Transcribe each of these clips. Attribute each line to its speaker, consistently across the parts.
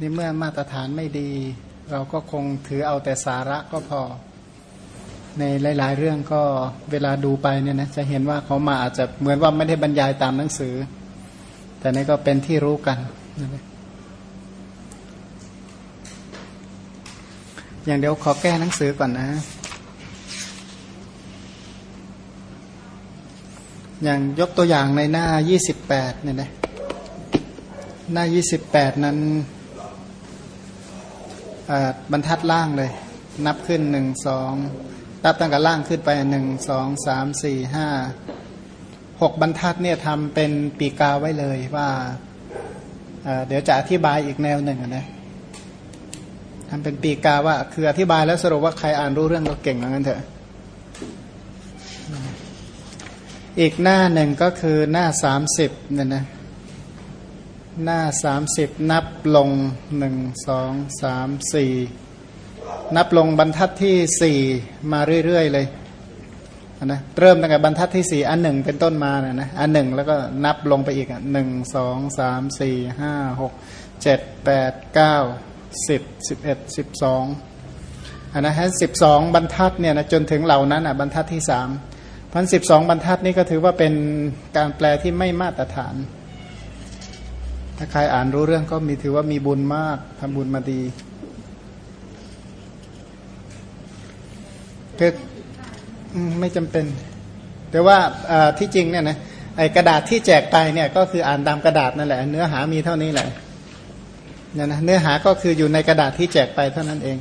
Speaker 1: นี่เมื่อมาตรฐานไม่ดี เราก็คงถือเอาแต่สาระก็พอ ในหลาย ๆ เรื่องก็เวลาดูไปเนี่ยนะจะเห็นว่าเขามาอาจจะเหมือนว่าไม่ได้บรรยายตามหนังสือ แต่นี่ก็เป็นที่รู้กันอย่างเดี๋ยวขอแก้หนังสือก่อนนะอย่างยกตัวอย่างในหน้า 28เนี่ยนะ หน้า 28 นั้น บรรทัดล่างเลย นับขึ้นหนึ่งสองนับตั้งแต่ล่างขึ้นไปหนึ่งสองสามสี่ห้าหกบรรทัดเนี่ยทำเป็นปีกาไว้เลยว่าเดี๋ยวจะอธิบายอีกแนวหนึ่งนะทำเป็นปีกาว่าคืออธิบายแล้วสรุปว่าใครอ่านรู้เรื่องก็เก่งเหมือนกันเถอะ อีกหน้าหนึ่งก็คือหน้าสามสิบเนี่ยนะ หน้าสามสิบนับลงหนึ่งสองสามสี่นับลงบรรทัดที่สี่มาเรื่อย ๆ เลยนะเริ่มตั้งแต่บรรทัดที่สี่อันหนึ่งเป็นต้นมานะนะอันหนึ่งแล้วก็นับลงไปอีกอะหนึ่งสองสามสี่ห้าหกเจ็ดแปดเก้าสิบสิบเอ็ดสิบสองอันนะฮะสิบสองบรรทัดเนี่ยนะจนถึงเหล่านั้นอะบรรทัดที่สามพันสิบสองบรรทัดนี่ก็ถือว่าเป็นการแปลที่ไม่มาตรฐาน ถ้าใครอ่านรู้เรื่องก็มีถือว่ามีบุญมากทำบุญมาดีคือไม่จำเป็น แต่ว่าที่จริงเนี่ยนะไอกระดาษที่แจกไปเนี่ยก็คืออ่านตามกระดาษนั่นแหละ เนื้อหามีเท่านี้แหละเนี่ยนะเนื้อหาก็คืออยู่ในกระดาษที่แจกไปเท่านั้นเอง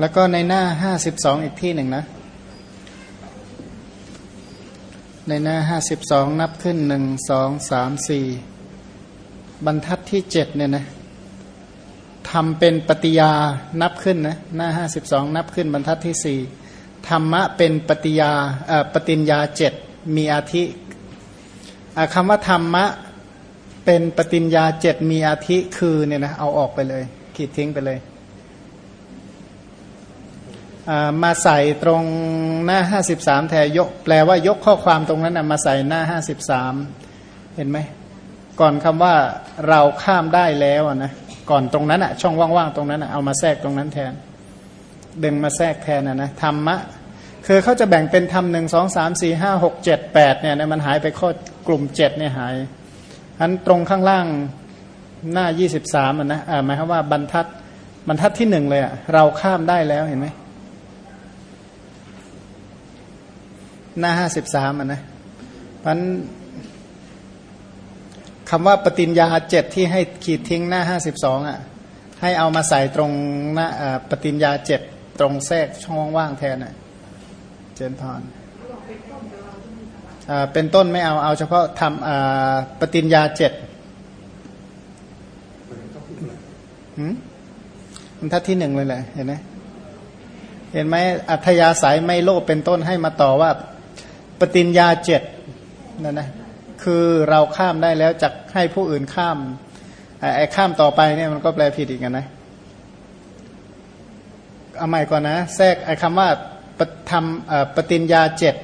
Speaker 1: แล้วก็ในหน้าห้าสิบสองอีกที่หนึ่งนะ ในหน้าห้าสิบสองนับขึ้นหนึ่งสองสามสี่บรรทัดที่เจ็ดเนี่ยนะทำเป็นปฏิยานับขึ้นนะหน้าห้าสิบสองนับขึ้นบรรทัดที่สี่ธรรมะเป็นปฏิยาปฏิญญาเจ็ดมีอาทิคำว่าธรรมะเป็นปฏิญญาเจ็ดมีอาทิคือเนี่ยนะเอาออกไปเลยขีดทิ้งไปเลย มาใส่ตรงหน้า53แทนยก แปลว่ายกข้อความตรงนั้นมาใส่หน้า53เห็นไหม ก่อนคำว่าเราข้ามได้แล้วนะก่อนตรงนั้นอะช่องว่างๆตรงนั้นเอามาแทรกตรงนั้นแทน ดึงมาแทรกแทนนะนะธรรมะ คือเขาจะแบ่งเป็นธรรมหนึ่งสองสามสี่ห้าหกเจ็ดแปดเนี่ยมันหายไปข้อกลุ่มเจ็ดเนี่ยหายอันตรงข้างล่างหน้ายี่สิบสามนะหมายความว่าบรรทัดบรรทัดที่หนึ่งเลยอะเราข้ามได้แล้วเห็นไหม หน้าห้าสิบสามอะนะพันคำว่าปฏิญญาเจ็ดที่ให้ขีดทิ้งหน้าห้าสิบสองอะให้เอามาใส่ตรงหน้าปฏิญญาเจ็ดตรงแทรกช่องว่างแทนอะเจนพรเป็นต้นไม่เอาเอาเฉพาะทำปฏิญญาเจ็ดมันทัดที่หนึ่งเลยแหละเห็นไหมเห็นไหมอัธยาศัยไม่โลภเป็นต้นให้มาต่อว่า ปฏิญญาเจ็ดนั่นนะคือเราข้ามได้แล้วจะให้ผู้อื่นข้ามไอ้ข้ามต่อไปเนี่ยมันก็แปลผิดอีกนะเอาใหม่ก่อนนะแทรกไอ้คำว่าปทำปฏิญญาเจ็ด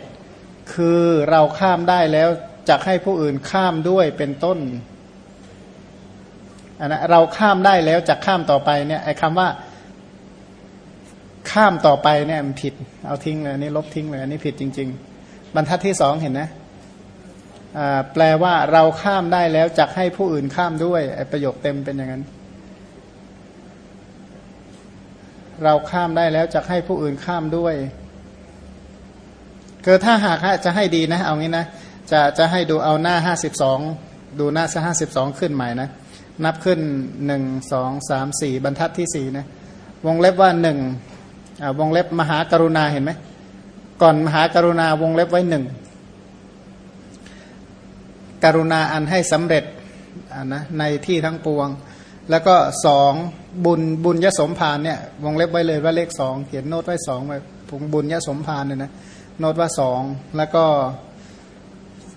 Speaker 1: คือเราข้ามได้แล้วจะให้ผู้อื่นข้ามด้วยเป็นต้นอันนะเราข้ามได้แล้วจะข้ามต่อไปเนี่ยไอ้คำว่าข้ามต่อไปเนี่ยมันผิด เอาทิ้งเลยนี่ลบทิ้งเลยอันนี้ผิดจริง ๆ บรรทัดที่สองเห็นนะแปลว่าเราข้ามได้แล้วจักให้ผู้อื่นข้ามด้วยประโยคเต็มเป็นอย่างนั้น เราข้ามได้แล้วจักให้ผู้อื่นข้ามด้วยเกิดถ้าหากจะให้ดีนะ เอางี้นะจะจะให้ดูเอาหน้าห้าสิบสองดูหน้าห้าสิบสองขึ้นใหม่นะ นับขึ้นหนึ่งสองสามสี่บรรทัดที่สี่นะ วงเล็บว่าหนึ่งวงเล็บมหากรุณาเห็นไหม ก่อนมหากรุณาวงเล็บไว้หนึ่งกรุณาอันให้สำเร็จนะในที่ทั้งปวง แล้วก็สองบุญบุญยสมภารเนี่ยวงเล็บไว้เลยว่าเลขสองเขียนโน้ตไว้สองไว้ผงบุญยสมภารเนี่ยนะโนดว่าสองแล้วก็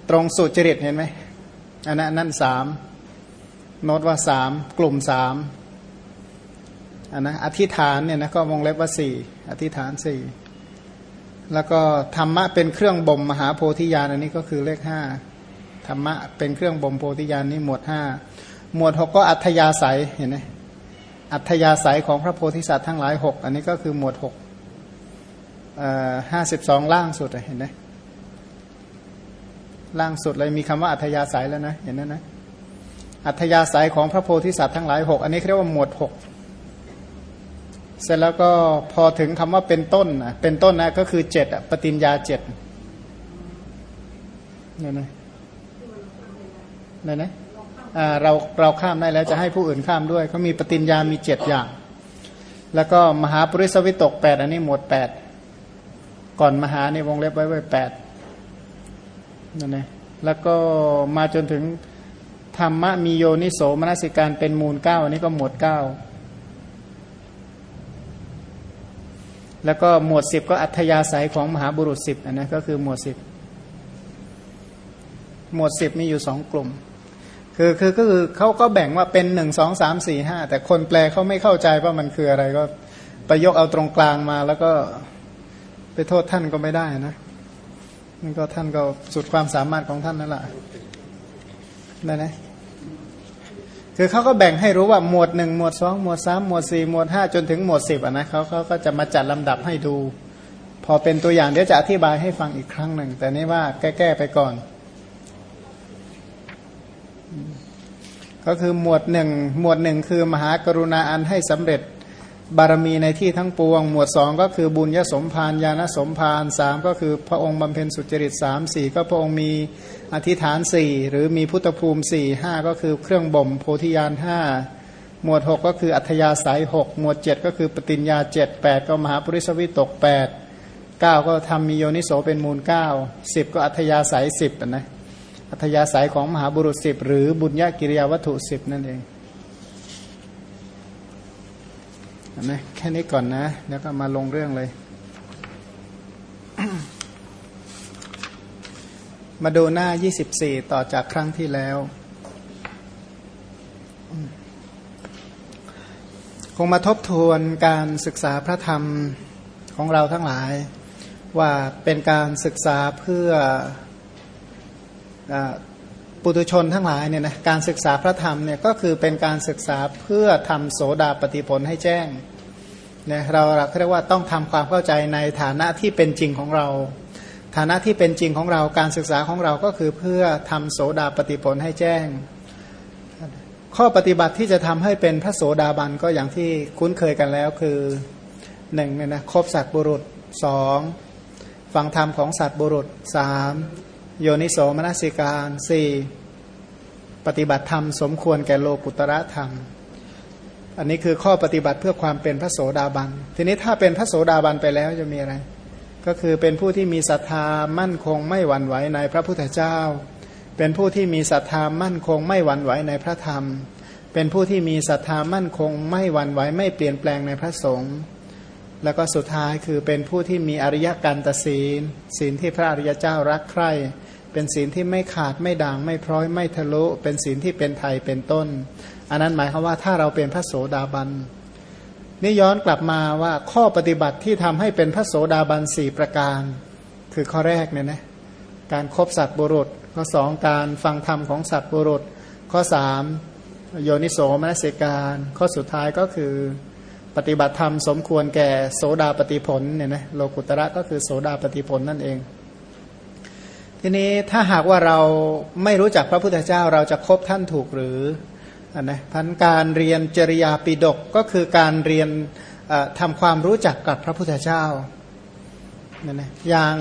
Speaker 1: ตรงสุจริตเห็นไหมอันนั้นนั่นสามโนดว่าสามกลุ่มสามอันนะอธิษฐานเนี่ยนะก็วงเล็บว่าสี่อธิษฐานสี่ แล้วก็ธรรมะเป็นเครื่องบ่มมหาโพธิญาณอันนี้ก็คือเลขห้าธรรมะเป็นเครื่องบ่มโพธิญาณนี่หมวดห้าหมวดหกก็อัธยาศัยเห็นไหมอัธยาศัยของพระโพธิสัตว์ทั้งหลายหกอันนี้ก็คือหมวดหกห้าสิบสองล่างสุดเห็นไหมล่างสุดเลยมีคำว่าอัธยาศัยแล้วนะเห็นไหมนะอัธยาศัยของพระโพธิสัตว์ทั้งหลายหกอันนี้เรียกว่าหมวดหก เสร็จแล้วก็พอถึงคำว่าเป็นต้นนะเป็นต้นนะก็คือเจ็ดปฏิญญาเจ็ดเนี่ยนะเนี่ยนะเราเราข้ามได้แล้วจะให้ผู้อื่นข้ามด้วยเขามีปฏิญญามีเจ็ดอย่าง แล้วก็มหาปริสวิตกแปดอันนี้หมวดแปดก่อนมหาในวงเล็บไว้ไว้แปดนั่นเองแล้วก็มาจนถึงธรรมะมีโยนิโสมนสิการเป็นมูลเก้าอันนี้ก็หมวดเก้า แล้วก็หมวดสิบก็อัธยาศัยของมหาบุรุษสิบอันนี้ก็คือหมวดสิบหมวดสิบมีอยู่สองกลุ่ม คือคือก็คือเขาก็แบ่งว่าเป็นหนึ่งสองสามสี่ห้าแต่คนแปลเขาไม่เข้าใจว่ามันคืออะไรก็ไปยกเอาตรงกลางมา แล้วก็ไปโทษท่านก็ไม่ได้นะนี่ก็ท่านก็สุดความสามารถของท่านนั่นแหละได้ไหม คือเขาก็แบ่งให้รู้ว่าหมวดหนึ่งหมวดสองหมวดสามหมวดสี่หมวดห้าจนถึงหมวดสิบอะนะเขาเขาก็จะมาจัดลำดับให้ดู พอเป็นตัวอย่างเดี๋ยวจะอธิบายให้ฟังอีกครั้งหนึ่ง แต่นี่ว่าแก้ๆไปก่อน ก็คือหมวดหนึ่งหมวดหนึ่งคือมหากรุณาอันให้สำเร็จ บารมีในที่ทั้งปวง หมวดสองก็คือบุญยสมภารญาณสมภารสามก็คือพระองค์บำเพ็ญสุจริตสามสี่ก็พระองค์มีอธิษฐานสี่หรือมีพุทธภูมิสี่ห้าก็คือเครื่องบ่มโพธิญาณห้าหมวดหกก็คืออัธยาศัยหกหมวดเจ็ดก็คือปฏิญญาเจ็ดแปดก็มหาปริสวิตกแปดเก้าก็ทำมีโยนิโสเป็นมูลเก้าสิบก็อัธยาศัยสิบนะอัธยาศัยของมหาบุรุษสิบหรือบุญญากิริยาวัตถุสิบนั่นเอง นะแค่นี้ก่อนนะ แล้วก็มาลงเรื่องเลย มาดูหน้า 24 ต่อจากครั้งที่แล้ว คงมาทบทวนการศึกษาพระธรรมของเราทั้งหลาย ว่าเป็นการศึกษาเพื่อ ปุถุชนทั้งหลายเนี่ยนะการศึกษาพระธรรมเนี่ยก็คือเป็นการศึกษาเพื่อทำโสดาปฏิผลให้แจ้งเนี่ยเราเรียกว่าต้องทำความเข้าใจในฐานะที่เป็นจริงของเรา ฐานะที่เป็นจริงของเราการศึกษาของเราก็คือเพื่อทำโสดาปฏิผลให้แจ้ง ข้อปฏิบัติที่จะทำให้เป็นพระโสดาบันก็อย่างที่คุ้นเคยกันแล้วคือหนึ่งเนี่ยนะครบสัตบุรุษสองฟังธรรมของสัตบุรุษสาม โยนิโสมนสิการสี่ปฏิบัติธรรมสมควรแก่โลกุตระธรรม อันนี้คือข้อปฏิบัติเพื่อความเป็นพระโสดาบัน ทีนี้ถ้าเป็นพระโสดาบันไปแล้วจะมีอะไร ก็คือเป็นผู้ที่มีศรัทธามั่นคงไม่หวั่นไหวในพระพุทธเจ้า เป็นผู้ที่มีศรัทธามั่นคงไม่หวั่นไหวในพระธรรม เป็นผู้ที่มีศรัทธามั่นคง ไม่หวั่นไหวไม่เปลี่ยนแปลงในพระสงฆ์แล้วก็สุดท้ายคือเป็นผู้ที่มีอริยการตศีลศีลที่พระอริยเจ้ารักใคร่ เป็นศีลที่ไม่ขาดไม่ด่างไม่พร้อยไม่ทะลุ เป็นศีลที่เป็นไทยเป็นต้น อันนั้นหมายความว่าถ้าเราเป็นพระโสดาบันนี่ย้อนกลับมาว่าข้อปฏิบัติที่ทำให้เป็นพระโสดาบันสี่ประการ คือข้อแรกเนี่ยนะการครบสัตว์บุรุษ ข้อสองการฟังธรรมของสัตว์บุรุษ ข้อสามโยนิโสมนสิการ ข้อสุดท้ายก็คือปฏิบัติธรรมสมควรแก่โสดาปฏิผลเนี่ยนะโลกุตระก็คือโสดาปฏิผลนั่นเอง ทีนี้ถ้าหากว่าเราไม่รู้จักพระพุทธเจ้าเราจะคบท่านถูกหรืออันนะพันการเรียนจริยาปิดกก็คือการเรียนทำความรู้จักกับพระพุทธเจ้านี่นะอย่าง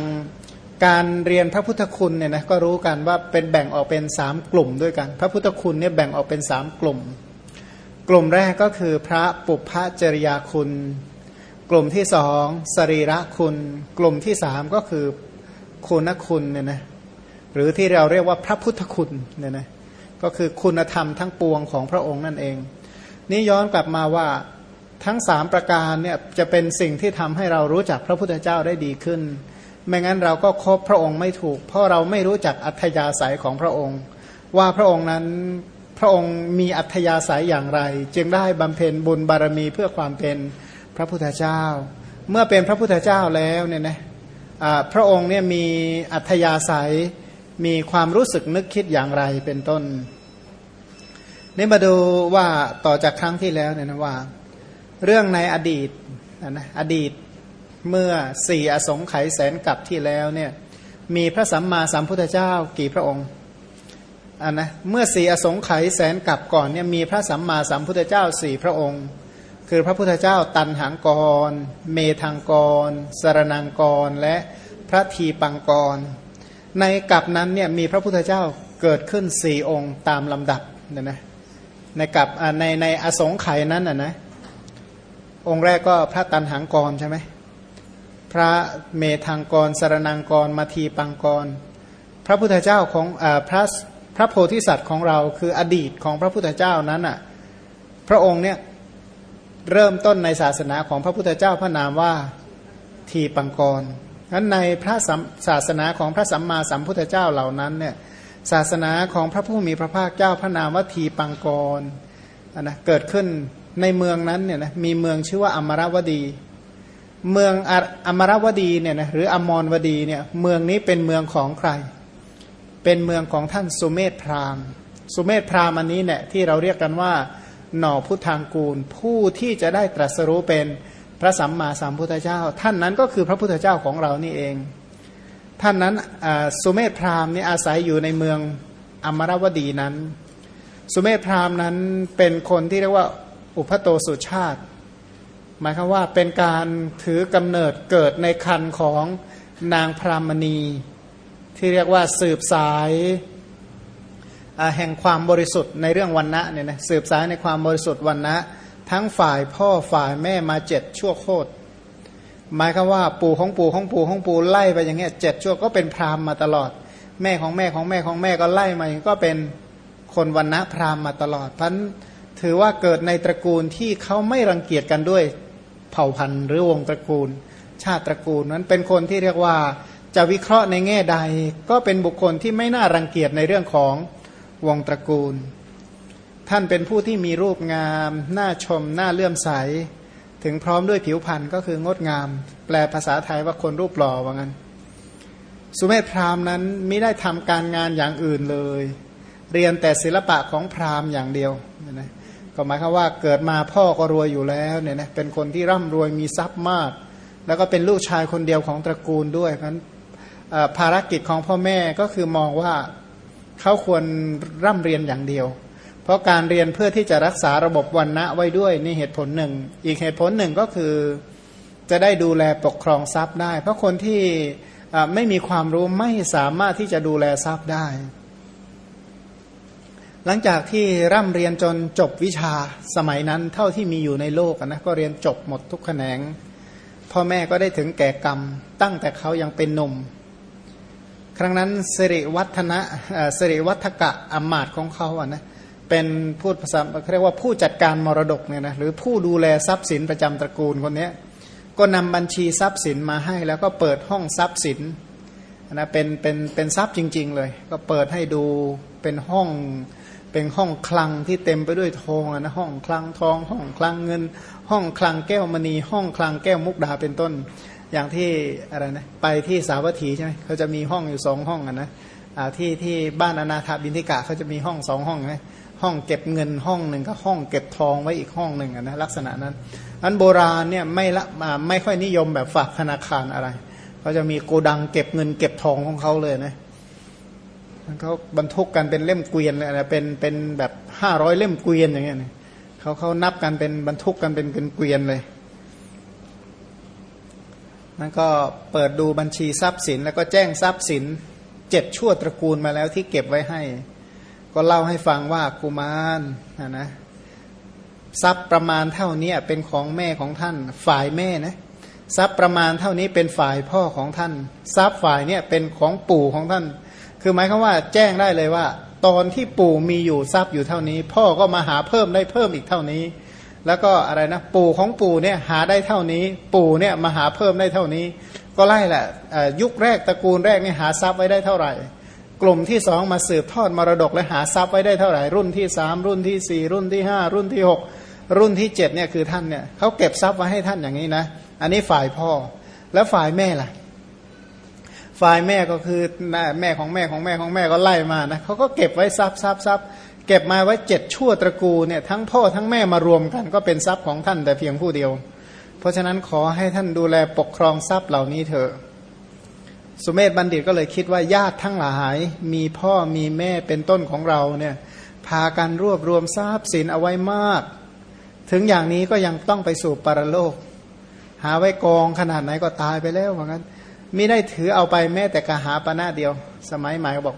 Speaker 1: การเรียนพระพุทธคุณเนี่ยนะก็รู้กันว่าเป็นแบ่งออกเป็นสามกลุ่มด้วยกัน พระพุทธคุณเนี่ยแบ่งออกเป็นสามกลุ่ม กลุ่มแรกก็คือพระปุพพจริยาคุณ กลุ่มที่สองสรีระคุณ กลุ่มที่สามก็คือคุณคุณเนี่ยนะ หรือที่เราเรียกว่าพระพุทธคุณเนี่ยนะก็คือคุณธรรมทั้งปวงของพระองค์นั่นเอง นี่ย้อนกลับมาว่าทั้งสามประการเนี่ยจะเป็นสิ่งที่ทำให้เรารู้จักพระพุทธเจ้าได้ดีขึ้น ไม่งั้นเราก็คบพระองค์ไม่ถูก เพราะเราไม่รู้จักอัธยาศัยของพระองค์ ว่าพระองค์นั้นพระองค์มีอัธยาศัยอย่างไร จึงได้บำเพ็ญบุญบารมีเพื่อความเป็นพระพุทธเจ้า เมื่อเป็นพระพุทธเจ้าแล้วเนี่ยนะพระองค์เนี่ยมีอัธยาศัย มีความรู้สึกนึกคิดอย่างไรเป็นต้น นี่มาดูว่าต่อจากครั้งที่แล้วเนี่ยนะว่า เรื่องในอดีตนะอดีตเมื่อสี่อสงไขยแสนกับที่แล้วเนี่ยมีพระสัมมาสัมพุทธเจ้ากี่พระองค์อันนะเมื่อสี่อสงไขยแสนกับก่อนเนี่ยมีพระสัมมาสัมพุทธเจ้าสี่พระองค์ คือพระพุทธเจ้าตันหังกร เมธังกรสรนังกร และพระทีปังกร ในกับนั้นเนี่ยมีพระพุทธเจ้าเกิดขึ้นสี่องค์ตามลำดับเนี่ยนะในกับในในอสงไขยนั้นอะนะองค์แรกก็พระตันหังกรใช่ไหมพระเมธังกรสารนังกรมาทีปังกร พระพุทธเจ้าของอพระพระโพธิสัตว์ของเราคืออดีตของพระพุทธเจ้านั้นอะพระองค์เนี่ยเริ่มต้นในศาสนาของพระพุทธเจ้าพระนามว่าทีปังกร นั้นในพระศาสนาของพระสัมมาสัมพุทธเจ้าเหล่านั้นเนี่ยศาสนาของพระผู้มีพระภาคเจ้าพระนามวทีปังกรนะเกิดขึ้นในเมืองนั้นเนี่ยนะมีเมืองชื่อว่าอมรวดี เมืองอมรวดีเนี่ยนะหรืออมรวดีเนี่ยเมืองนี้เป็นเมืองของใคร เป็นเมืองของท่านสุเมธพราหมณ์สุเมธพราหมณ์อันนี้เนี่ยที่เราเรียกกันว่า หน่อพุทธางกูล ผู้ที่จะได้ตรัสรู้เป็น พระสัมมาสัมพุทธเจ้า ท่านนั้นก็คือพระพุทธเจ้าของเรานี่เอง ท่านนั้นสุเมธพราหมณ์นี่อาศัยอยู่ในเมืองอมรวดีนั้น สุเมธพราหมณ์นั้นเป็นคนที่เรียกว่าอุพโตสุชาติ หมายความว่าเป็นการถือกำเนิดเกิดในคันของนางพรามณี ที่เรียกว่าสืบสายแห่งความบริสุทธิ์ในเรื่องวันนะเนี่ยนะสืบสายในความบริสุทธิ์วันนะ ทั้งฝ่ายพ่อฝ่ายแม่มาเจ็ดชั่วโคตรหมายคือว่าปู่ของปู่ของปู่ของปู่ไล่ไปอย่างเงี้ยเจ็ดชั่วก็เป็นพราหมณ์มาตลอด แม่ของแม่ของแม่ของแม่ก็ไล่มาอย่างก็เป็นคนวันณะพราหมณ์มาตลอดพันถือว่าเกิดในตระกูลที่เขาไม่รังเกียจกันด้วยเผ่าพันธุ์หรือวงตระกูล ชาติตระกูลนั้นเป็นคนที่เรียกว่าจะวิเคราะห์ในแง่ใด ก็เป็นบุคคลที่ไม่น่ารังเกียจในเรื่องของวงตระกูล ท่านเป็นผู้ที่มีรูปงาม น่าชม น่าเลื่อมใส ถึงพร้อมด้วยผิวพรรณก็คืองดงาม แปลภาษาไทยว่าคนรูปหล่อว่างั้น สุเมธพราหมณ์นั้นไม่ได้ทำการงานอย่างอื่นเลย เรียนแต่ศิลปะของพราหมณ์อย่างเดียวนะก็หมายความว่าเกิดมาพ่อก็รวยอยู่แล้วเนี่ยนะเป็นคนที่ร่ำรวยมีทรัพย์มาก แล้วก็เป็นลูกชายคนเดียวของตระกูลด้วยเพราะนั้นภารกิจของพ่อแม่ก็คือมองว่าเขาควรร่ำเรียนอย่างเดียว เพราะการเรียนเพื่อที่จะรักษาระบบวันณะไว้ด้วยนี่เหตุผลหนึ่ง อีกเหตุผลหนึ่งก็คือจะได้ดูแลปกครองทรัพย์ได้ เพราะคนที่ไม่มีความรู้ไม่สามารถที่จะดูแลทรัพย์ได้ หลังจากที่ร่ำเรียนจนจบวิชาสมัยนั้นเท่าที่มีอยู่ในโลกนะก็เรียนจบหมดทุกแขนง พ่อแม่ก็ได้ถึงแก่กรรม ตั้งแต่เขายังเป็นหนุ่ม ครั้งนั้นสิริวัฒนะสิริวัฒกะอมาตของเขาอะนะ เป็นพูดภาษาเรียกว่าผู้จัดการมรดกเนี่ยนะหรือผู้ดูแลทรัพย์สินประจำตระกูลคนนี้ก็นำบัญชีทรัพย์สินมาให้ แล้วก็เปิดห้องทรัพย์สินนะเป็นเป็นเป็นทรัพย์จริง ๆ เลย ก็เปิดให้ดูเป็นห้องเป็นห้องคลังที่เต็มไปด้วยทองนะห้องคลังทอง ห้องคลังเงิน ห้องคลังแก้วมณี ห้องคลังแก้วมุกดาเป็นต้น อย่างที่อะไรนะไปที่สาวัตถีใช่ไหมเขาจะมีห้องอยู่สองห้องนะที่ที่บ้านอนาถาบินทิกะเขาจะมีห้องสองห้องไหม ห้องเก็บเงินห้องหนึ่งก็ห้องเก็บทองไว้อีกห้องหนึ่งนะลักษณะนั้น อันโบราณเนี่ยไม่ละไม่ค่อยนิยมแบบฝากธนาคารอะไรเขาจะมีโกดังเก็บเงินเก็บทองของเขาเลยนะเขาบรรทุกกันเป็นเล่มเกวียนเลยนะเป็นเป็นแบบห้าร้อยเล่มเกวียนอย่างเงี้ยเขาเขานับกันเป็นบรรทุกกันเป็นเกวียนเลยนั่นก็เปิดดูบัญชีทรัพย์สิน แล้วก็แจ้งทรัพย์สินเจ็ดชั่วตระกูลมาแล้วที่เก็บไว้ให้ ก็เล่าให้ฟังว่ากุมารนะนะทรัพย์ประมาณเท่านี้เป็นของแม่ของท่าน ฝ่ายแม่นะทรัพย์ประมาณเท่านี้เป็นฝ่ายพ่อของท่าน ทรัพย์ฝ่ายเนี่ยเป็นของปู่ของท่าน คือหมายความว่าแจ้งได้เลยว่า ตอนที่ปู่มีอยู่ทรัพย์อยู่เท่านี้ พ่อก็มาหาเพิ่มได้เพิ่มอีกเท่านี้ แล้วก็อะไรนะปู่ของปู่เนี่ยหาได้เท่านี้ ปู่เนี่ยมาหาเพิ่มได้เท่านี้ ก็ไล่แหละยุคแรกตระกูลแรกนี่หาทรัพย์ไว้ได้เท่าไหร่ กลุ่มที่สองมาสืบทอดมรดกและหาทรัพย์ไว้ได้เท่าไหร่รุ่นที่สามรุ่นที่สี่รุ่นที่ห้ารุ่นที่หกรุ่นที่เจ็ดเนี่ยคือท่านเนี่ยเขาเก็บทรัพย์ไว้ให้ท่านอย่างนี้นะ อันนี้ฝ่ายพ่อแล้วฝ่ายแม่ล่ะ ฝ่ายแม่ก็คือแม่ของแม่ของแม่ของแม่ก็ไล่มานะเขาก็เก็บไว้ทรัพย์ทรัพย์ทรัพย์เก็บมาไว้เจ็ดชั่วตระกูลเนี่ยทั้งพ่อทั้งแม่มารวมกัน ก็เป็นทรัพย์ของท่านแต่เพียงผู้เดียว เพราะฉะนั้นขอให้ท่านดูแลปกครองทรัพย์เหล่านี้เถอะ สุเมธบัณฑิตก็เลยคิดว่าญาติทั้งหลาย มีพ่อมีแม่เป็นต้นของเราเนี่ยพากันรวบรวมทรัพย์สินเอาไว้มาก ถึงอย่างนี้ก็ยังต้องไปสู่ปรโลก หาไว้กองขนาดไหนก็ตายไปแล้วเหมือนกันมิได้ถือเอาไปแม้แต่กะหาปณะเดียว สมัยใหม่บอก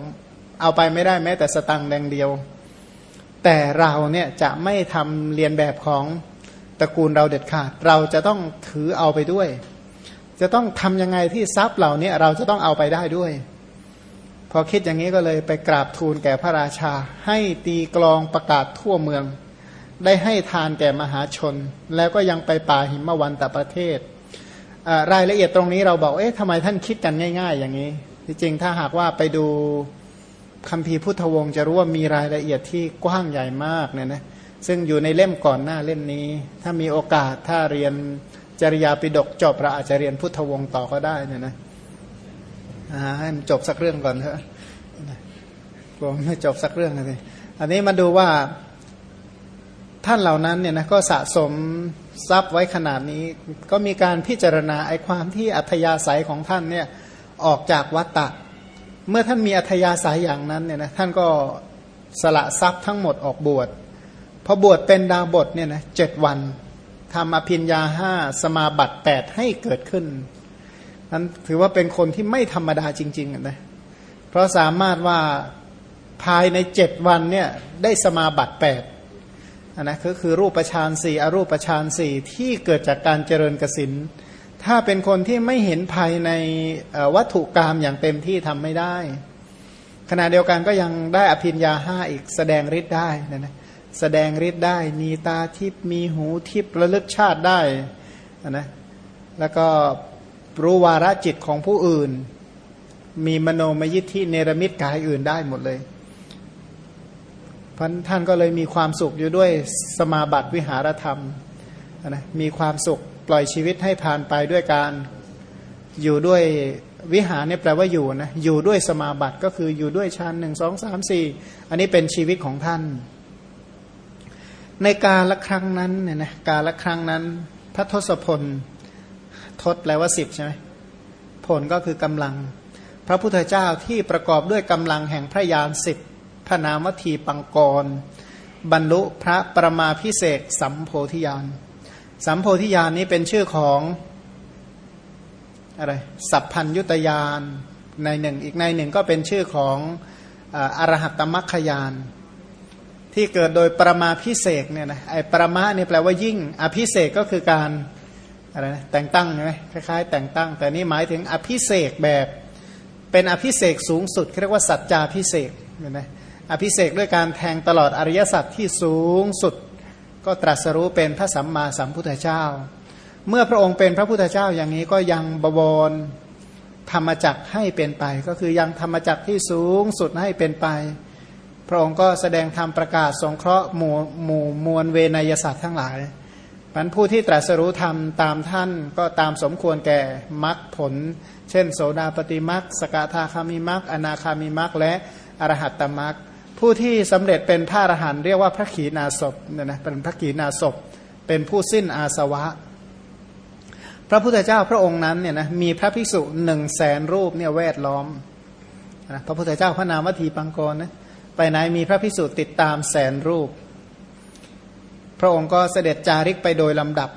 Speaker 1: เอาไปไม่ได้แม้แต่สตังแดงเดียว แต่เราเนี่ยจะไม่ทำเรียนแบบของตระกูลเราเด็ดขาด เราจะต้องถือเอาไปด้วย จะต้องทำยังไงที่ทรัพย์เหล่านี้เราจะต้องเอาไปได้ด้วย พอคิดอย่างนี้ก็เลยไปกราบทูลแก่พระราชา ให้ตีกลองประกาศทั่วเมือง ได้ให้ทานแก่มหาชน แล้วก็ยังไปป่าหิมวันตประเทศ รายละเอียดตรงนี้เราบอกเอ๊ะทำไมท่านคิดกันง่าย ๆ อย่างนี้จริงๆถ้าหากว่าไปดูคำพีพุทธวงศ์จะรู้ว่ามีรายละเอียดที่กว้างใหญ่มากเนี่ยนะซึ่งอยู่ในเล่มก่อนหน้าเล่มนี้ ถ้ามีโอกาสถ้าเรียน จริยาปิดกจบเราอาจจะเรียนพุทธวงศ์ต่อก็ได้เนี่ยนะให้มันจบสักเรื่องก่อนเถอะกลัวไม่จบสักเรื่องเลยอันนี้มาดูว่าท่านเหล่านั้นเนี่ยนะก็สะสมทรัพย์ไว้ขนาดนี้ ก็มีการพิจารณาไอ้ความที่อัธยาศัยของท่านเนี่ยออกจากวัตตะ เมื่อท่านมีอัธยาศัยอย่างนั้นเนี่ยนะท่านก็สละทรัพย์ทั้งหมดออกบวชพอบวชเป็นดาวบทเนี่ยนะเจ็ดวัน ทำอภิญญาห้าสมาบัติแปดให้เกิดขึ้นนั้นถือว่าเป็นคนที่ไม่ธรรมดาจริงๆนะเพราะสามารถว่าภายในเจ็ดวันเนี่ยได้สมาบัติแปดนะก็คือรูปฌานสี่อรูปฌานสี่ที่เกิดจากการเจริญกสินถ้าเป็นคนที่ไม่เห็นภายในวัตถุกรรมอย่างเต็มที่ทำไม่ได้ ขณะเดียวกันก็ยังได้อภิญญาห้าอีกแสดงฤทธิ์ได้นะนะ แสดงฤทธิ์ได้ มีตาทิพมีหูทิพระลึกชาติได้นะแล้วก็รู้วาระจิตของผู้อื่น มีมโนมยิทธิเนรมิตกายอื่นได้หมดเลยพันท่านก็เลยมีความสุขอยู่ด้วยสมาบัติวิหารธรรมนะมีความสุขปล่อยชีวิตให้ผ่านไปด้วยการอยู่ด้วยวิหารเนี่ยแปลว่าอยู่นะอยู่ด้วยสมาบัติก็คืออยู่ด้วยชั้นหนึ่งสองสามสี่อันนี้เป็นชีวิตของท่าน ในการละครั้งนั้นเนี่ยนะการละครั้งนั้น พระทศพลทศแปลว่าสิบใช่ไหมผลก็คือกำลัง พระพุทธเจ้าที่ประกอบด้วยกำลังแห่งพระยานสิบพระนามวทีปังกร บรรลุพระประมาพิเศษสัมโพธิญาณสัมโพธิญาณนี้เป็นชื่อของอะไรสัพพัญยุตยานในหนึ่งอีกในหนึ่งก็เป็นชื่อของอรหัตตมัคคยาน ที่เกิดโดยปรมาพิเศษเนี่ยนะไอ้ปรมาเนี่ยแปลว่ายิ่ง อภิเศกก็คือการอะไรนะแต่งตั้งใช่ไหมคล้ายๆ แต่งตั้ง แต่นี่หมายถึงอภิเศกแบบเป็นอภิเศกสูงสุดเรียกว่าสัจจาพิเศษเนี่ยนะอภิเศกด้วยการแทงตลอดอริยสัจที่สูงสุด ก็ตรัสรู้เป็นพระสัมมาสัมพุทธเจ้า เมื่อพระองค์เป็นพระพุทธเจ้าอย่างนี้ก็ยังบวรธรรมจักให้เป็นไป ก็คือยังธรรมจักที่สูงสุดให้เป็นไป พระองค์ก็แสดงธรรมประกาศสงเคราะห์หมู่หมู่มวลเวนยศาสตร์ทั้งหลายมันผู้ที่ตรัสรู้ธรรมตามท่านก็ตามสมควรแก่มรรคผล เช่น โสดาปฏิมรรคสกทาคามิมรรคอนาคามิมรรคและอรหัตตมรรคผู้ที่สำเร็จเป็นพระอรหันต์เรียกว่าพระขีณาสพเนี่ยนะเป็นพระขีณาสพเป็นผู้สิ้นอาสวะ พระพุทธเจ้าพระองค์นั้นเนี่ยนะมีพระภิกษุหนึ่งแสนรูปเนี่ยแวดล้อมนะพระพุทธเจ้าพระนามวัตถีปังกรนะ ไปไหนมีพระภิกษุติดตามแสนรูป พระองค์ก็เสด็จจาริกไปโดยลำดับ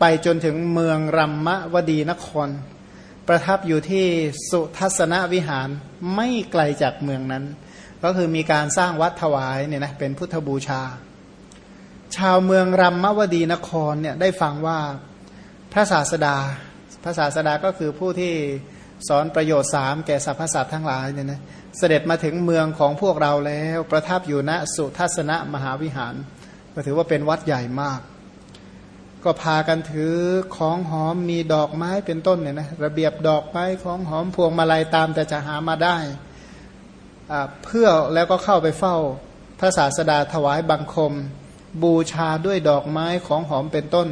Speaker 1: ไปจนถึงเมืองรัมมะวดีนคร ประทับอยู่ที่สุทัศนวิหารไม่ไกลจากเมืองนั้น ก็คือมีการสร้างวัดถวายเนี่ยนะเป็นพุทธบูชา ชาวเมืองรัมมะวดีนครเนี่ยได้ฟังว่าพระศาสดาพระศาสดาก็คือผู้ที่สอนประโยชน์สามแก่สรรพสัตว์ทั้งหลายเนี่ยนะ เสด็จมาถึงเมืองของพวกเราแล้ว ประทับอยู่ณสุทัศนะมหาวิหาร ก็ถือว่าเป็นวัดใหญ่มาก ก็พากันถือของหอมมีดอกไม้เป็นต้นเนี่ยนะระเบียบดอกไม้ของหอมพวงมาลัยตามแต่จะหามาได้เพื่อแล้วก็เข้าไปเฝ้าพระศาสดาถวายบังคม บูชาด้วยดอกไม้ของหอมเป็นต้น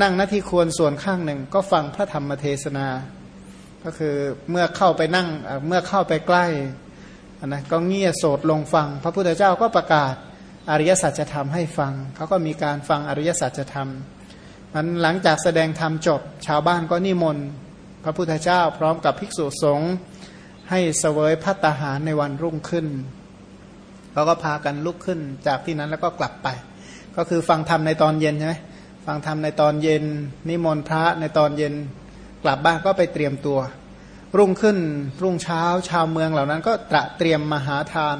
Speaker 1: นั่งหน้าที่ควรส่วนข้างหนึ่งก็ฟังพระธรรมเทศนา ก็คือเมื่อเข้าไปนั่งเมื่อเข้าไปใกล้ นะก็เงี่ยโสดลงฟัง พระพุทธเจ้าก็ประกาศอริยสัจธรรมให้ฟัง เขาก็มีการฟังอริยสัจธรรมมันหลังจากแสดงธรรมจบ ชาวบ้านก็นิมนต์พระพุทธเจ้าพร้อมกับภิกษุสงฆ์ให้เสวยพัตตาหารในวันรุ่งขึ้นเขาก็พากันลุกขึ้นจากที่นั้นแล้วก็กลับไป ก็คือฟังธรรมในตอนเย็นใช่ไหมฟังธรรมในตอนเย็น นิมนต์พระในตอนเย็นกลับบ้านก็ไปเตรียมตัว รุ่งขึ้นรุ่งเช้าชาวเมืองเหล่านั้น ก็ตระเตรียมมหาทาน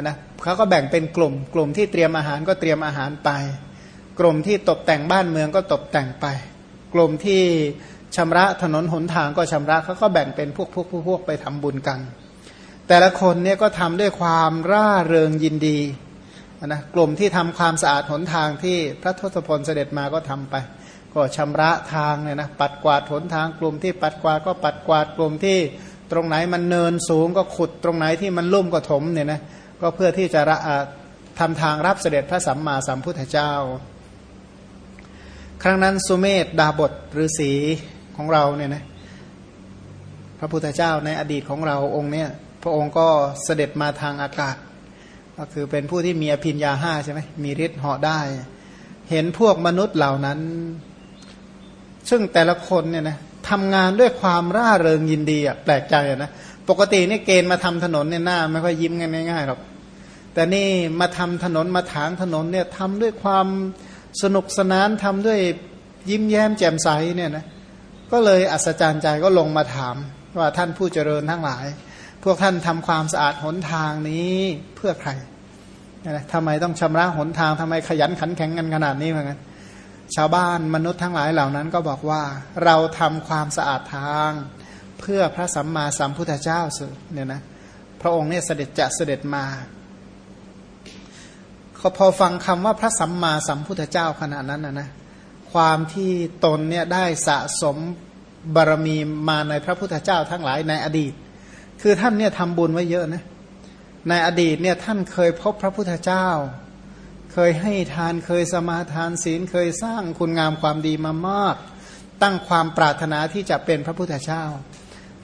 Speaker 1: นะเขาก็แบ่งเป็นกลุ่ม กลุ่มที่เตรียมอาหารก็เตรียมอาหารไป กลุ่มที่ตกแต่งบ้านเมืองก็ตกแต่งไป กลุ่มที่ชำระถนนหนทางก็ชำระเขาก็แบ่งเป็นพวกพวกพวกพวกไปทำบุญกัน แต่ละคนเนี่ยก็ทำด้วยความร่าเริงยินดีนะกลุ่มที่ทำความสะอาดหนทางที่พระทศพลเสด็จมาก็ทำไป ก็ชำระทางเนี่ยนะปัดกวาดหนทางกลุ่มที่ปัดกวาดก็ปัดกวาดกลุ่มที่ตรงไหนมันเนินสูงก็ขุดตรงไหนที่มันลุ่มก็ถมเนี่ยนะก็เพื่อที่จะทำทางรับเสด็จพระสัมมาสัมพุทธเจ้า ครั้งนั้นสุเมธดาบทฤาษีของเราเนี่ยนะพระพุทธเจ้าในอดีตของเราองค์เนี้ยพระองค์ก็เสด็จมาทางอากาศ ก็คือเป็นผู้ที่มีอภิญญาห้าใช่ไหมมีฤทธิ์เหาะได้ เห็นพวกมนุษย์เหล่านั้น ซึ่งแต่ละคนเนี่ยนะทำงานด้วยความร่าเริงยินดีอะแปลกใจอะนะปกตินี่เกณฑ์มาทำถนนเนี่ยหน้าไม่ค่อยยิ้มกันง่ายๆหรอกแต่นี่มาทำถนนมาถางถนนเนี่ยทำด้วยความสนุกสนานทำด้วยยิ้มแย้มแจ่มใสเนี่ยนะก็เลยอัศจรรย์ใจก็ลงมาถามว่าท่านผู้เจริญทั้งหลาย พวกท่านทำความสะอาดหนทางนี้เพื่อใครนะทำไมต้องชำระหนทางทำไมขยันขันแข็งกันขนาดนี้เหมือนกัน ชาวบ้านมนุษย์ทั้งหลายเหล่านั้นก็บอกว่า เราทำความสะอาดทาง เพื่อพระสัมมาสัมพุทธเจ้าสุเนี่ยนะพระองค์เนี่ยเสด็จจะเสด็จมาเขาพอฟังคำว่าพระสัมมาสัมพุทธเจ้าขณะนั้นนะนะความที่ตนเนี่ยได้สะสมบารมีมาในพระพุทธเจ้าทั้งหลายในอดีต คือท่านเนี่ยทำบุญไว้เยอะนะในอดีตเนี่ยท่านเคยพบพระพุทธเจ้า เคยให้ทานเคยสมาทานศีลเคยสร้างคุณงามความดีมามาก ตั้งความปรารถนาที่จะเป็นพระพุทธเจ้า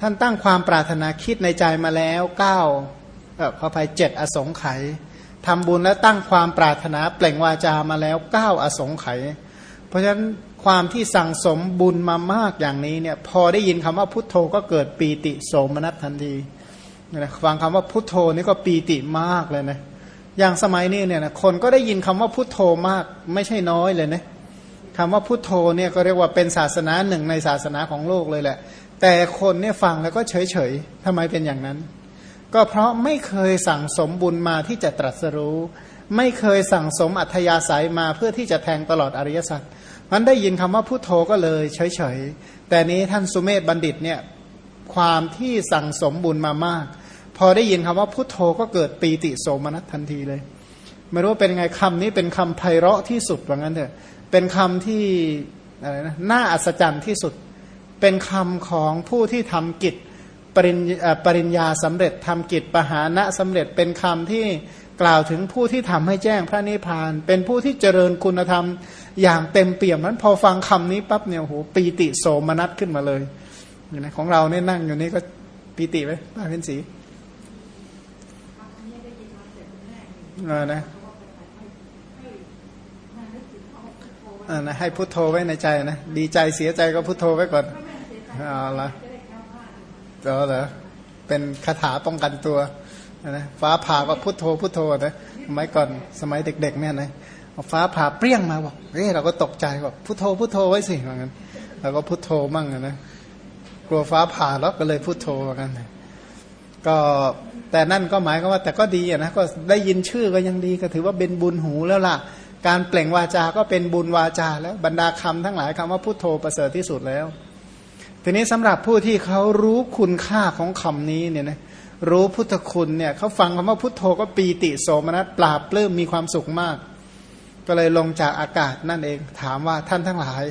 Speaker 1: ท่านตั้งความปรารถนาคิดในใจมาแล้วเก้าเออขอภัยเจ็ดอสงไขยทำบุญและตั้งความปรารถนาเปล่งวาจามาแล้วเก้าอสงไขยเพราะฉะนั้นความที่สั่งสมบุญมามากอย่างนี้เนี่ยพอได้ยินคำว่าพุทโธก็เกิดปีติโสมนัสทันทีนะฟังคำว่าพุทโธนี่ก็ปีติมากเลยนะ อย่างสมัยนี้เนี่ยนะคนก็ได้ยินคำว่าพุทโธมากไม่ใช่น้อยเลยนะคำว่าพุทโธเนี่ยก็เรียกว่าเป็นศาสนาหนึ่งในศาสนาของโลกเลยแหละ แต่คนเนี่ยฟังแล้วก็เฉยเฉยทำไมเป็นอย่างนั้น ก็เพราะไม่เคยสั่งสมบุญมาที่จะตรัสรู้ ไม่เคยสั่งสมอัธยาศัยมาเพื่อที่จะแทงตลอดอริยสัจมันได้ยินคำว่าพุทโธก็เลยเฉยๆแต่นี้ท่านสุเมธบัณฑิตเนี่ยความที่สั่งสมบุญมามาก พอได้ยินคำว่าพุทโธก็เกิดปีติโสมนัสทันทีเลย ไม่รู้ว่าเป็นไงคำนี้เป็นคำไพเราะที่สุดว่างั้นเถอะเป็นคำที่อะไรนะน่าอัศจรรย์ที่สุด เป็นคำของผู้ที่ทำกิจปริญปริญญาสำเร็จทำกิจปหานะสำเร็จเป็นคำที่กล่าวถึงผู้ที่ทำให้แจ้งพระนิพพาน เป็นผู้ที่เจริญคุณธรรมอย่างเต็มเปี่ยมนั้นพอฟังคำนี้ปั๊บเนี่ยโหปีติโสมนัสขึ้นมาเลยของเราเนี่ยนั่งอยู่นี่ก็ปีติไหมป้าเพ็ญศรี นะนะให้พุทโธไว้ในใจนะ ดีใจเสียใจก็พุทโธไว้ก่อนเอาละก็เหรอเป็นคาถาป้องกันตัวนะฟ้าผ่าก็พุทโธพุทโธนะสมัยก่อนสมัยเด็ก ๆ เนี่ยนะฟ้าผ่าเปรี้ยงมาบอกเฮ้ยเราก็ตกใจบอกพุทโธพุทโธไว้สิเหมือนกันเราก็พุทโธมั่งนะกลัวฟ้าผ่าแล้วก็เลยพุทโธกัน ก็แต่นั่นก็หมายก็ว่า แต่ก็ดีนะก็ได้ยินชื่อก็ยังดีก็ถือว่าเป็นบุญหูแล้วล่ะ การเปล่งวาจาก็เป็นบุญวาจา แล้วบรรดาคำทั้งหลายคำว่าพุทโธประเสริฐที่สุดแล้ว ทีนี้สำหรับผู้ที่เขารู้คุณค่าของคำนี้เนี่ยนะรู้พุทธคุณเนี่ยเขาฟังคำว่าพุทโธก็ปีติโสมนัสปราบเริ่มมีความสุขมาก ก็เลยลงจากอากาศนั่นเอง ถามว่าท่านทั้งหลาย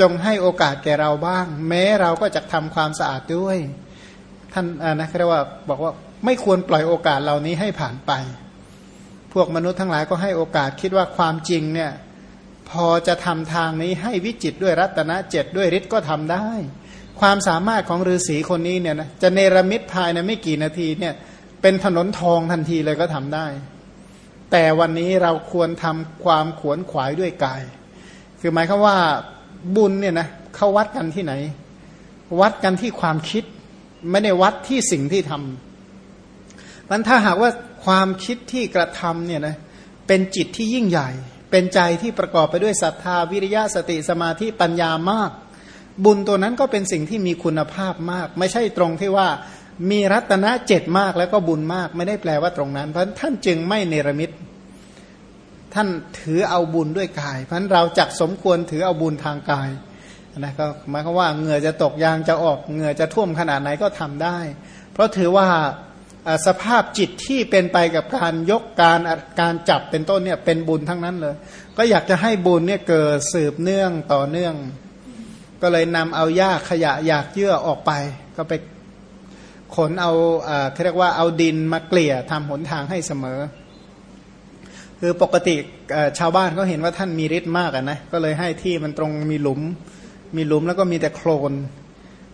Speaker 1: จงให้โอกาสแก่เราบ้าง แม้เราก็จะทำความสะอาดด้วย ท่านนะเรียกว่าบอกว่าไม่ควรปล่อยโอกาสเหล่านี้ให้ผ่านไป พวกมนุษย์ทั้งหลายก็ให้โอกาสคิดว่าความจริงเนี่ยพอจะทำทางนี้ให้วิจิตด้วยรัตนะเจ็ดด้วยฤทธิ์ก็ทำได้ ความสามารถของฤาษีคนนี้เนี่ยนะจะเนรมิตภายในไม่กี่นาทีเนี่ยเป็นถนนทองทันทีเลยก็ทำได้ แต่วันนี้เราควรทำความขวนขวายด้วยกาย คือหมายคือว่าบุญเนี่ยนะเขาวัดกันที่ไหน วัดกันที่ความคิด ไม่ได้วัดที่สิ่งที่ทำมันถ้าหากว่าความคิดที่กระทำเนี่ยนะเป็นจิตที่ยิ่งใหญ่ เป็นใจที่ประกอบไปด้วยศรัทธาวิริยะสติสมาธิปัญญามาก บุญตัวนั้นก็เป็นสิ่งที่มีคุณภาพมาก ไม่ใช่ตรงที่ว่ามีรัตนะเจ็ดมากแล้วก็บุญมาก ไม่ได้แปลว่าตรงนั้น เพราะท่านจึงไม่เนรมิตท่านถือเอาบุญด้วยกาย เพราะเราจักสมควรถือเอาบุญทางกาย นะก็หมายความว่าเหงื่อจะตกยางจะออกเหงื่อจะท่วมขนาดไหนก็ทำได้ เพราะถือว่าสภาพจิตที่เป็นไปกับการยกการการจับเป็นต้นเนี่ยเป็นบุญทั้งนั้นเลย ก็อยากจะให้บุญเนี่ยเกิดสืบเนื่องต่อเนื่อง ก็เลยนำเอาหญ้าขยะอยากเยื่อออกไป ก็ไปขนเอาเขาเรียกว่าเอาดินมาเกลี่ยทำหนทางให้เสมอ คือปกติชาวบ้านก็เห็นว่าท่านมีฤทธิ์มากนะก็เลยให้ที่มันตรงมีหลุม มีหลุมแล้วก็มีแต่โคลน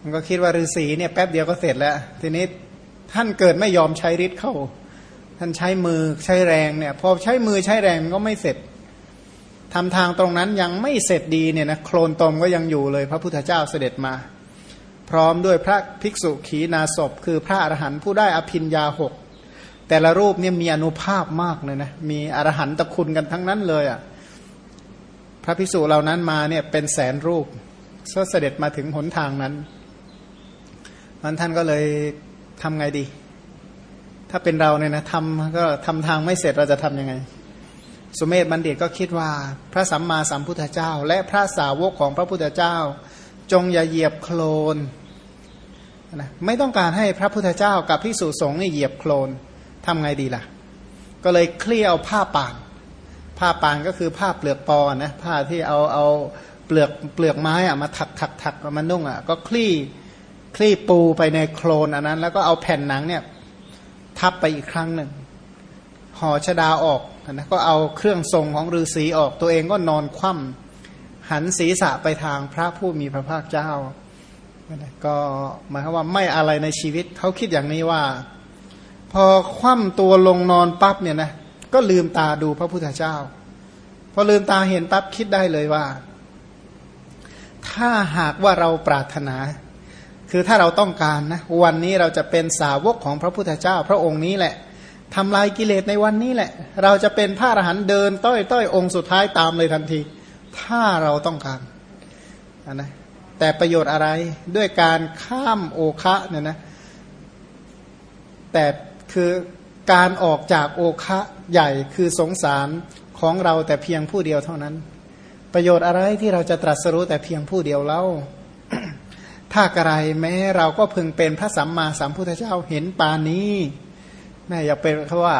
Speaker 1: มันก็คิดว่าฤาษีเนี่ยแป๊บเดียวก็เสร็จแล้ว ทีนี้ท่านเกิดไม่ยอมใช้ฤทธิ์เข้า ท่านใช้มือใช้แรงเนี่ยพอใช้มือใช้แรงก็ไม่เสร็จทำทางตรงนั้นยังไม่เสร็จดีเนี่ยนะโคลนตมก็ยังอยู่เลย พระพุทธเจ้าเสด็จมา พร้อมด้วยพระภิกษุขีนาศพคือพระอรหันต์ผู้ได้อภินยาหกแต่ละรูปเนี่ยมีอนุภาพมากเลยนะมีอรหันตะคุณกันทั้งนั้นเลยอะ่ะพระภิกษุเหล่านั้นมาเนี่ยเป็นแสนรูป ก็เสด็จมาถึงหนทางนั้นมันท่านก็เลยทำไงดี ถ้าเป็นเราเนี่ยนะทำก็ทำทางไม่เสร็จเราจะทํำยังไง สุเมธบัณฑิตก็คิดว่า พระสัมมาสัมพุทธเจ้า และพระสาวกของพระพุทธเจ้า จงอย่าเหยียบโคลนนะไม่ต้องการให้พระพุทธเจ้ากับพิสุสงฆ์เหยียบโคลนทำไงดีล่ะ ก็เลยเคลี่ยวผ้าป่าน ผ้าป่านก็คือผ้าเปลือกปอนะผ้าที่เอาเอา ปลือกเปลือกไม้อะมาถักถักถักมานุ่งอะก็คลี่คลี่ปูไปในโคลนอันนั้น แล้วก็เอาแผ่นหนังเนี่ยทับไปอีกครั้งหนึ่งห่อชดาออกนะก็เอาเครื่องทรงของฤาษีออกตัวเองก็นอนคว่ำหันศีรษะไปทางพระผู้มีพระภาคเจ้า ก็หมายความว่าไม่อะไรในชีวิตเขาคิดอย่างนี้ว่า พอคว่ำตัวลงนอนปั๊บเนี่ยนะก็ลืมตาดูพระพุทธเจ้า พอลืมตาเห็นปั๊บคิดได้เลยว่า ถ้าหากว่าเราปรารถนา คือถ้าเราต้องการนะวันนี้เราจะเป็นสาวกของพระพุทธเจ้าพระองค์นี้แหละทำลายกิเลสในวันนี้แหละ เราจะเป็นพระอรหันต์เดินต้อยต้อยองค์สุดท้ายตามเลยทันที ถ้าเราต้องการนะแต่ประโยชน์อะไรด้วยการข้ามโอคะเนี่ยนะแต่คือการออกจากโอคะใหญ่คือสงสารของเราแต่เพียงผู้เดียวเท่านั้น ประโยชน์อะไรที่เราจะตรัสรู้แต่เพียงผู้เดียวเล่า ถ้ากระไรแม้เราก็พึงเป็นพระสัมมาสัมพุทธเจ้าเห็นปานนี้แม่อยากเป็นเขาว่า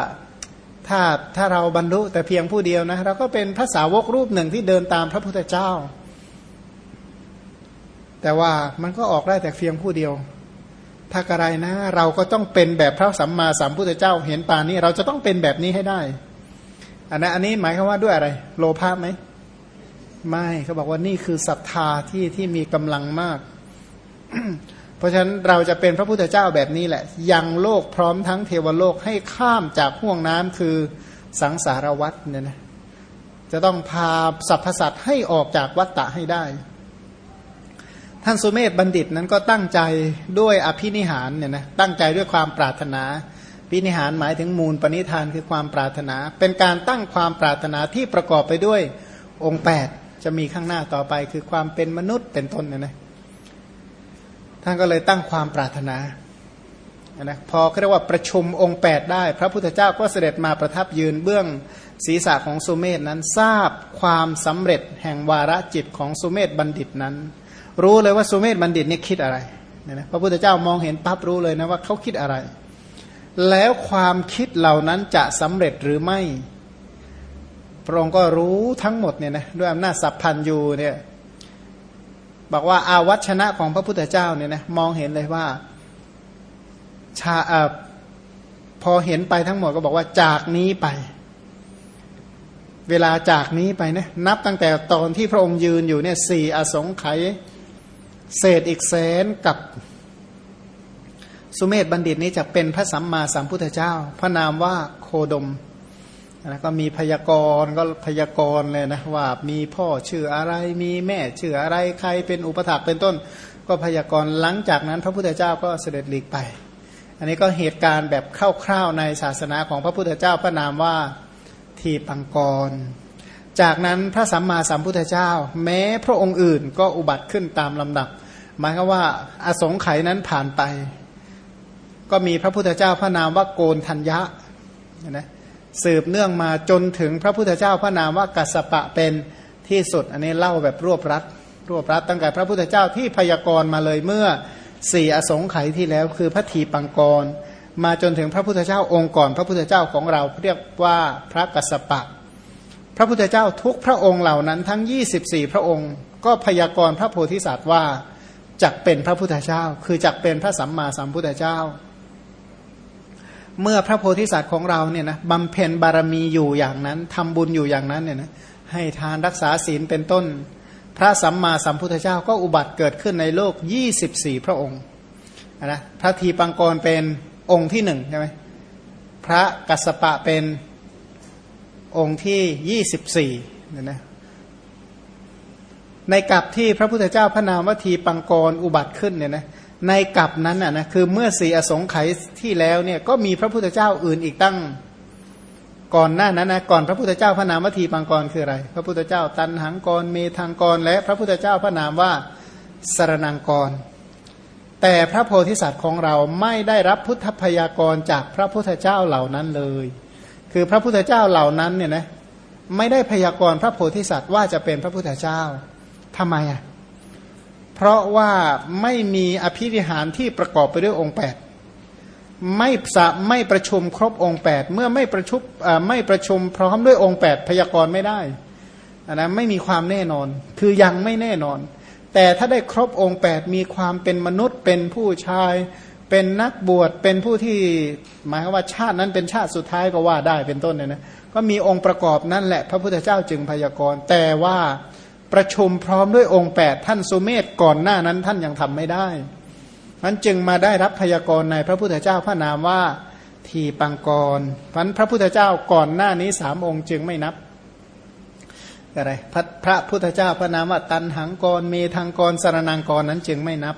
Speaker 1: ถ้าถ้าเราบรรลุแต่เพียงผู้เดียวนะ เราก็เป็นพระสาวกรูปหนึ่งที่เดินตามพระพุทธเจ้า แต่ว่ามันก็ออกได้แต่เพียงผู้เดียว ถ้ากระไรนะ เราก็ต้องเป็นแบบพระสัมมาสัมพุทธเจ้า เห็นปานนี้ เราจะต้องเป็นแบบนี้ให้ได้อันนั้นอันนี้หมายความว่าด้วยอะไร โลภะไหม ไม่เขาบอกว่านี่คือศรัทธาที่ที่มีกำลังมาก เพราะฉะนั้นเราจะเป็นพระพุทธเจ้าแบบนี้แหละ ยังโลกพร้อมทั้งเทวโลกให้ข้ามจากห่วงน้ำคือสังสารวัฏเนี่ยนะจะต้องพาสรรพสัตว์ให้ออกจากวัฏฏะให้ได้ ท่านสุเมธบัณฑิตนั้นก็ตั้งใจด้วยอภินิหารเนี่ยนะตั้งใจด้วยความปรารถนาพินิหารหมายถึงมูลปณิธานคือความปรารถนา เป็นการตั้งความปรารถนาที่ประกอบไปด้วยองค์ 8 จะมีข้างหน้าต่อไปคือความเป็นมนุษย์เป็นต้นเนี่ยนะท่านก็เลยตั้งความปรารถนานะพอเรียกว่าประชุมองค์ 8 ได้ พระพุทธเจ้าก็เสด็จมาประทับยืนเบื้องศีรษะของสุเมธนั้นทราบความสำเร็จแห่งวาระจิตของสุเมธบัณฑิตนั้น รู้เลยว่าสุเมธบัณฑิตนี่คิดอะไรนะพระพุทธเจ้ามองเห็นปั๊บรู้เลยนะว่าเขาคิดอะไร แล้วความคิดเหล่านั้นจะสำเร็จหรือไม่ พระองค์ก็รู้ทั้งหมดเนี่ยนะด้วยอำนาจสัพพันยูเนี่ยบอกว่าอาวัชนะของพระพุทธเจ้าเนี่ยนะมองเห็นเลยว่าชาอพอเห็นไปทั้งหมดก็บอกว่าจากนี้ไป เวลาจากนี้ไปนะนับตั้งแต่ตอนที่พระองค์ยืนอยู่เนี่ยสี่อสงไขยเศษอีกแสนกับสุเมธบัณฑิตนี้จะเป็นพระสัมมาสัมพุทธเจ้า พระนามว่าโคดม นะก็มีพยากรณ์ก็พยากรณ์เลยนะว่ามีพ่อชื่ออะไรมีแม่ชื่ออะไรใครเป็นอุปถักเป็นต้น ก็พยากรณ์หลังจากนั้น พระพุทธเจ้าก็เสด็จหลีกไป อันนี้ก็เหตุการณ์แบบคร่าวๆในศาสนาของพระพุทธเจ้าพระนามว่าทีปังกร จากนั้นพระสัมมาสัมพุทธเจ้า แม้พระองค์อื่นก็อุบัติขึ้นตามลำดับ หมายความว่าอสงไขยนั้นผ่านไป ก็มีพระพุทธเจ้าพระนามว่าโกนทัญญะนะ สืบเนื่องมาจนถึงพระพุทธเจ้าพระนามว่ากัสปะเป็นที่สุด อันนี้เล่าแบบรวบรัดรวบรัดตั้งแต่พระพุทธเจ้าที่พยากรณ์มาเลยเมื่อสี่อสงไขยที่แล้วคือพระทีปังกร มาจนถึงพระพุทธเจ้าองค์ก่อน พระพุทธเจ้าของเราเรียกว่าพระกัสปะ พระพุทธเจ้าทุกพระองค์เหล่านั้นทั้ง 24 พระองค์ ก็พยากรณ์พระโพธิสัตว์ว่าจักเป็นพระพุทธเจ้า คือจักเป็นพระสัมมาสัมพุทธเจ้า เมื่อพระโพธิสัตว์ของเราเนี่ยนะบำเพ็ญบารมีอยู่อย่างนั้นทำบุญอยู่อย่างนั้นเนี่ยนะให้ทานรักษาศีลเป็นต้น พระสัมมาสัมพุทธเจ้าก็อุบัติเกิดขึ้นในโลก 24 พระองค์นะพระทีปังกรเป็นองค์ที่หนึ่งใช่ไหมพระกัสสปะเป็นองค์ที่ 24เนี่ยนะในกับที่พระพุทธเจ้าพระนามวัทีปังกรอุบัติขึ้นเนี่ยนะ ในกลับนั้นอะนะคือเมื่อสี่อสงไขยที่แล้วเนี่ยก็มีพระพุทธเจ้าอื่นอีกตั้งก่อนหน้านั้นนะก่อนพระพุทธเจ้าพระนามวัตถีปังกรคืออะไร พระพุทธเจ้าตันหังกรเมธังกร และพระพุทธเจ้าพระนามว่าสรนังกร แต่พระโพธิสัตว์ของเราไม่ได้รับพุทธพยากรจากพระพุทธเจ้าเหล่านั้นเลย คือพระพุทธเจ้าเหล่านั้นเนี่ยนะไม่ได้พยากรพระโพธิสัตว์ว่าจะเป็นพระพุทธเจ้าทำไมอะเราะว่าไม่มีอภิริหารที่ประกอบไปด้วยองค์แปดไม่สะไม่ประชุมครบองค์แปดเมื่อไม่ประชุมไม่ประชุมพร้อมด้วยองค์แปดพยากรณ์ไม่ได้นนะไม่มีความแน่นอน คือยังไม่แน่นอน แต่ถ้าได้ครบองค์แปดมีความเป็นมนุษย์เป็นผู้ชาย เป็นนักบวชเป็นผู้ที่หมายว่าชาตินั้นเป็นชาติสุดท้ายก็ว่าได้เป็นต้นเนี่ยนะก็มีองค์ประกอบนั่นแหละ พระพุทธเจ้าจึงพยากรณ์แต่ว่า ประชุมพร้อมด้วยองค์แปดท่านสุเมธก่อนหน้านั้นท่านยังทำไม่ได้นั้นจึงมาได้รับพยากรณ์ในพระพุทธเจ้าพระนามว่าทีปังกรพันพระพุทธเจ้าก่อนหน้านี้สามองค์จึงไม่นับอะไรพระพระพุทธเจ้าพระนามว่าตันหังกรเมทังกรสารนังกรนั้นจึงไม่นับ